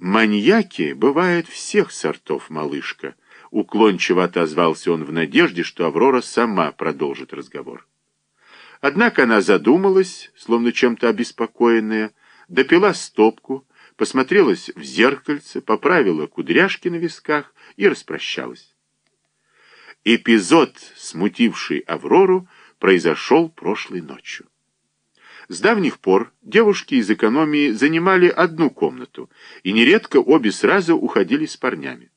Маньяки бывают всех сортов, малышка. Уклончиво отозвался он в надежде, что Аврора сама продолжит разговор. Однако она задумалась, словно чем-то обеспокоенная, допила стопку, посмотрелась в зеркальце, поправила кудряшки на висках и распрощалась. Эпизод, смутивший Аврору, произошел прошлой ночью. С давних пор девушки из экономии занимали одну комнату, и нередко обе сразу уходили с парнями.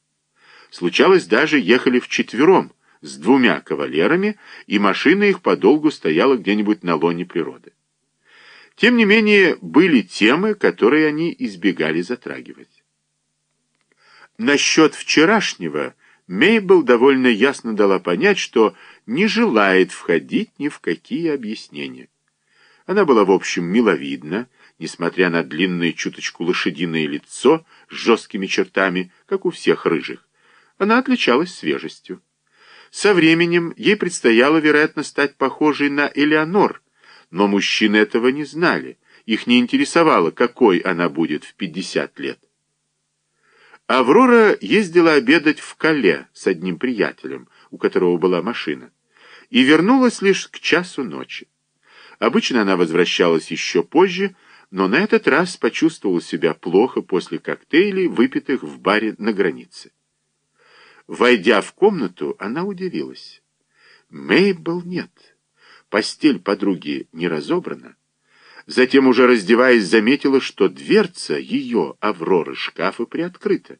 Случалось, даже ехали вчетвером, с двумя кавалерами, и машина их подолгу стояла где-нибудь на лоне природы. Тем не менее, были темы, которые они избегали затрагивать. Насчет вчерашнего Мейбл довольно ясно дала понять, что не желает входить ни в какие объяснения. Она была, в общем, миловидна, несмотря на длинное чуточку лошадиное лицо с жесткими чертами, как у всех рыжих. Она отличалась свежестью. Со временем ей предстояло, вероятно, стать похожей на Элеонор, но мужчины этого не знали, их не интересовало, какой она будет в 50 лет. Аврора ездила обедать в Кале с одним приятелем, у которого была машина, и вернулась лишь к часу ночи. Обычно она возвращалась еще позже, но на этот раз почувствовала себя плохо после коктейлей, выпитых в баре на границе. Войдя в комнату, она удивилась. Мейбл нет. Постель подруги не разобрана. Затем, уже раздеваясь, заметила, что дверца ее, Авроры, шкафа приоткрыта,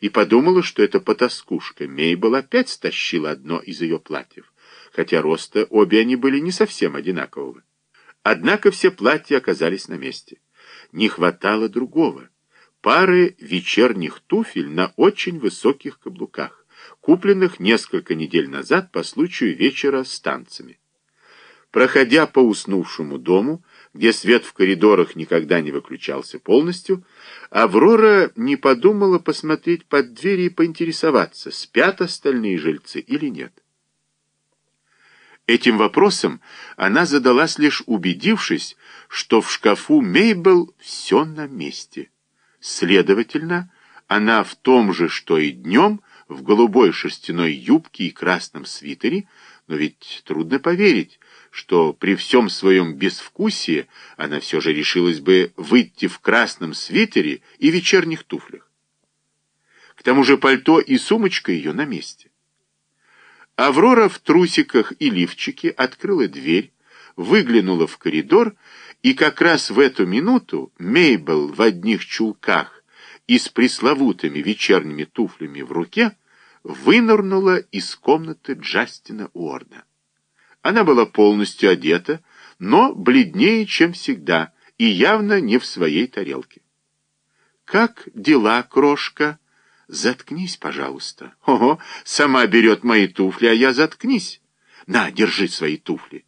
и подумала, что эта потаскушка Мейбл опять стащила одно из ее платьев, хотя роста обе они были не совсем одинакового. Однако все платья оказались на месте. Не хватало другого — пары вечерних туфель на очень высоких каблуках, купленных несколько недель назад по случаю вечера с танцами. Проходя по уснувшему дому, где свет в коридорах никогда не выключался полностью, Аврора не подумала посмотреть под дверь и поинтересоваться, спят остальные жильцы или нет. Этим вопросом она задалась лишь убедившись, что в шкафу Мейбл все на месте. Следовательно, она в том же, что и днем, в голубой шерстяной юбке и красном свитере, но ведь трудно поверить, что при всем своем безвкусии она все же решилась бы выйти в красном свитере и вечерних туфлях. К тому же пальто и сумочка ее на месте. Аврора в трусиках и лифчике открыла дверь, выглянула в коридор, и как раз в эту минуту Мейбл в одних чулках и с пресловутыми вечерними туфлями в руке вынырнула из комнаты Джастина Уорда. Она была полностью одета, но бледнее, чем всегда, и явно не в своей тарелке. «Как дела, крошка?» «Заткнись, пожалуйста». «Ого, сама берет мои туфли, а я заткнись. На, держи свои туфли».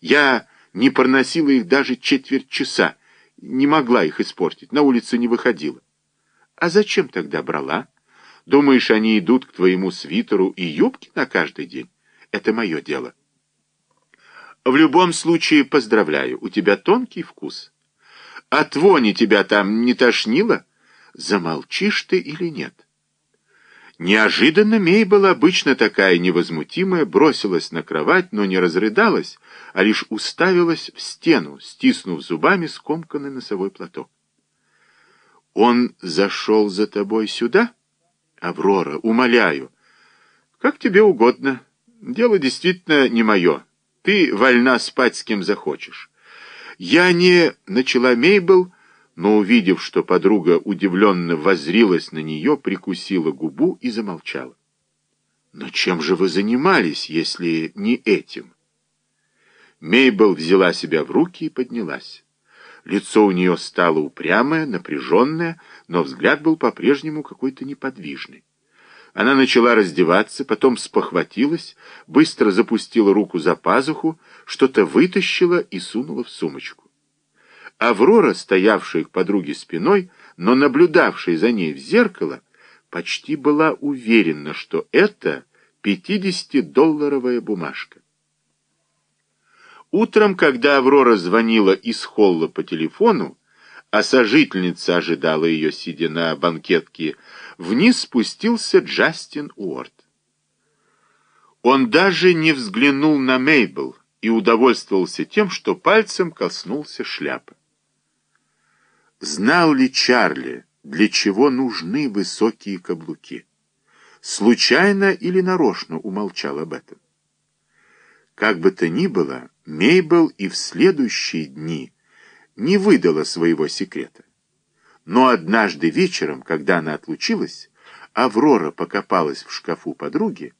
Я не проносила их даже четверть часа, не могла их испортить, на улицу не выходила. А зачем тогда брала? Думаешь, они идут к твоему свитеру и юбке на каждый день? Это мое дело. В любом случае, поздравляю, у тебя тонкий вкус. От вони тебя там не тошнило? Замолчишь ты или нет? Неожиданно Мейбл, обычно такая невозмутимая, бросилась на кровать, но не разрыдалась, а лишь уставилась в стену, стиснув зубами скомканный носовой платок. «Он зашел за тобой сюда?» «Аврора, умоляю». «Как тебе угодно. Дело действительно не мое». Ты вольна спать с кем захочешь. Я не... Начала Мейбл, но, увидев, что подруга удивленно возрилась на нее, прикусила губу и замолчала. Но чем же вы занимались, если не этим? Мейбл взяла себя в руки и поднялась. Лицо у нее стало упрямое, напряженное, но взгляд был по-прежнему какой-то неподвижный. Она начала раздеваться, потом спохватилась, быстро запустила руку за пазуху, что-то вытащила и сунула в сумочку. Аврора, стоявшая к подруге спиной, но наблюдавшая за ней в зеркало, почти была уверена, что это 50-долларовая бумажка. Утром, когда Аврора звонила из холла по телефону, а сожительница ожидала ее, сидя на банкетке, вниз спустился Джастин Уорд. Он даже не взглянул на Мейбл и удовольствовался тем, что пальцем коснулся шляпы. Знал ли Чарли, для чего нужны высокие каблуки? Случайно или нарочно умолчал об этом? Как бы то ни было, Мейбл и в следующие дни не выдала своего секрета. Но однажды вечером, когда она отлучилась, Аврора покопалась в шкафу подруги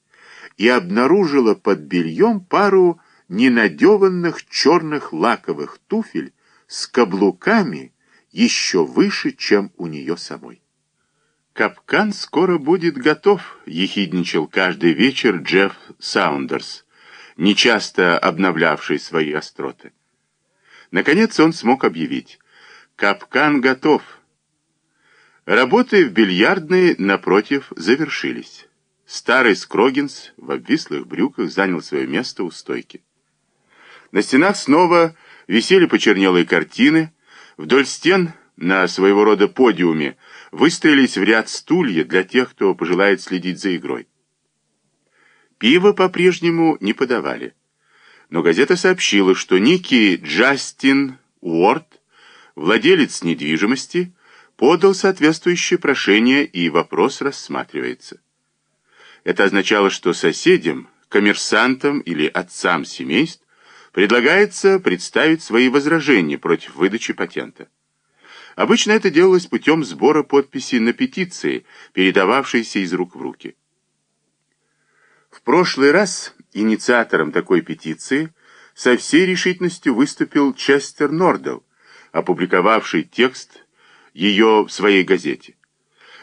и обнаружила под бельем пару ненадеванных черных лаковых туфель с каблуками еще выше, чем у нее самой. «Капкан скоро будет готов», — ехидничал каждый вечер Джефф Саундерс, нечасто обновлявший свои остроты. Наконец он смог объявить «Капкан готов». Работы в бильярдной, напротив, завершились. Старый Скрогинс в обвислых брюках занял свое место у стойки. На стенах снова висели почернелые картины, вдоль стен на своего рода подиуме выстроились в ряд стулья для тех, кто пожелает следить за игрой. Пиво по-прежнему не подавали. Но газета сообщила, что некий Джастин Уорд, владелец недвижимости, подал соответствующее прошение и вопрос рассматривается. Это означало, что соседям, коммерсантам или отцам семейств предлагается представить свои возражения против выдачи патента. Обычно это делалось путем сбора подписей на петиции, передававшейся из рук в руки. В прошлый раз инициатором такой петиции со всей решительностью выступил Честер Нордел, опубликовавший текст ее в своей газете.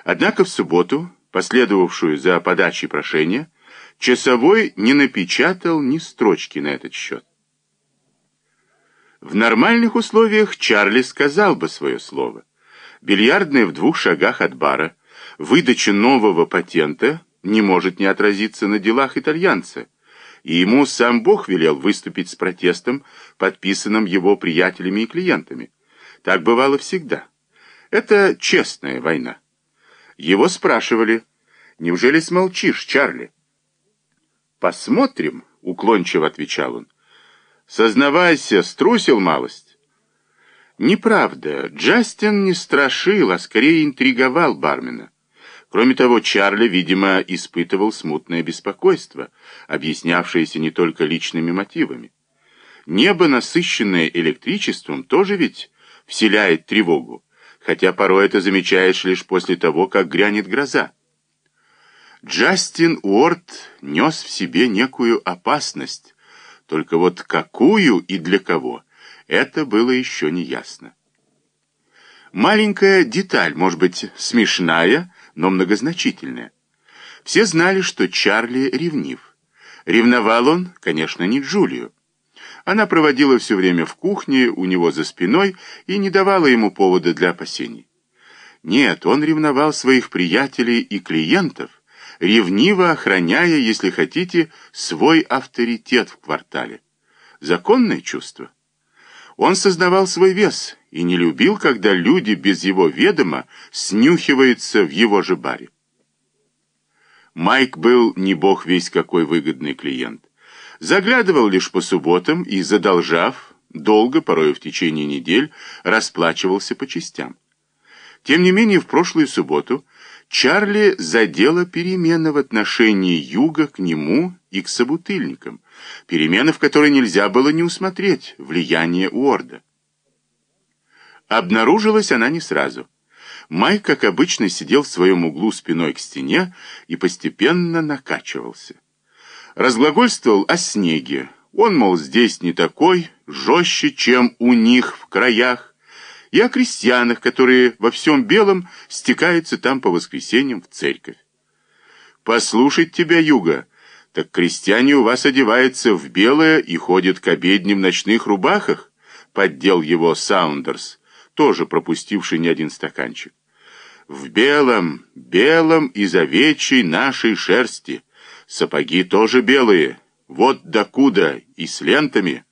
Однако в субботу, последовавшую за подачей прошения, часовой не напечатал ни строчки на этот счет. В нормальных условиях Чарли сказал бы свое слово. Бильярдная в двух шагах от бара, выдача нового патента не может не отразиться на делах итальянца, и ему сам Бог велел выступить с протестом, подписанным его приятелями и клиентами. Так бывало всегда. Это честная война. Его спрашивали, «Неужели смолчишь, Чарли?» «Посмотрим», — уклончиво отвечал он. Сознавайся, струсил малость. Неправда. Джастин не страшил, а скорее интриговал бармена. Кроме того, Чарли, видимо, испытывал смутное беспокойство, объяснявшееся не только личными мотивами. Небо, насыщенное электричеством, тоже ведь вселяет тревогу, хотя порой это замечаешь лишь после того, как грянет гроза. Джастин Уорд нес в себе некую опасность, только вот какую и для кого, это было еще не ясно. Маленькая деталь, может быть, смешная, но многозначительная. Все знали, что Чарли ревнив. Ревновал он, конечно, не Джулию. Она проводила все время в кухне у него за спиной и не давала ему повода для опасений. Нет, он ревновал своих приятелей и клиентов, ревниво охраняя, если хотите, свой авторитет в квартале. Законное чувство. Он создавал свой вес и не любил, когда люди без его ведома снюхиваются в его же баре. Майк был не бог весь какой выгодный клиент. Заглядывал лишь по субботам и, задолжав, долго, порой в течение недель, расплачивался по частям. Тем не менее, в прошлую субботу Чарли задела перемена в отношении Юга к нему и к собутыльникам, перемена, в которой нельзя было не усмотреть влияние Уорда. Обнаружилась она не сразу. Майк, как обычно, сидел в своем углу спиной к стене и постепенно накачивался. Разглагольствовал о снеге. Он, мол, здесь не такой, жестче, чем у них в краях, и о крестьянах, которые во всем белом стекаются там по воскресеньям в церковь. «Послушать тебя, Юга, так крестьяне у вас одеваются в белое и ходят к обедне в ночных рубахах?» поддел его Саундерс, тоже пропустивший не один стаканчик. «В белом, белом из овечьей нашей шерсти. Сапоги тоже белые, вот докуда и с лентами».